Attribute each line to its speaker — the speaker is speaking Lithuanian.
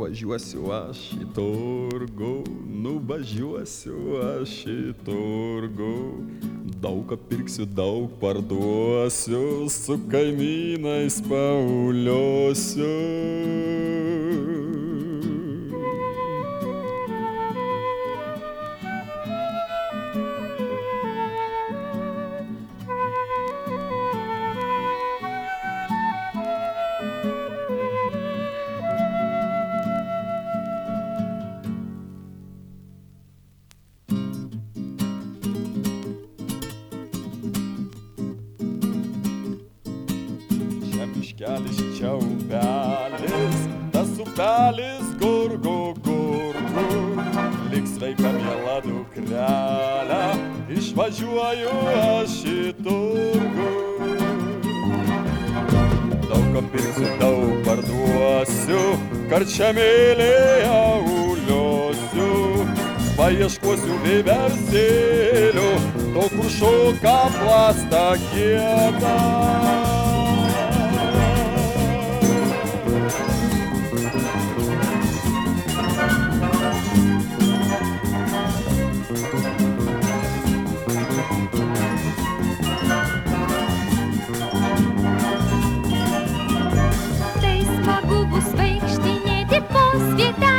Speaker 1: Nuvažiuosiu aš į turgų, nuvažiuosiu aš į turgų. Daug ką pirksiu, daug parduosiu, su kaimynais pauliosiu. Miškelis, čia upelis, tas upelis gurgu, gurgu. Lik sveika miela dukrelė, išvažiuoju aš į turgų. Daug ką pirksiu, daug parduosiu, karčiamėlėje uliosiu. Paieškosiu vėversėlių, to kur šoka plasta kieta. 出た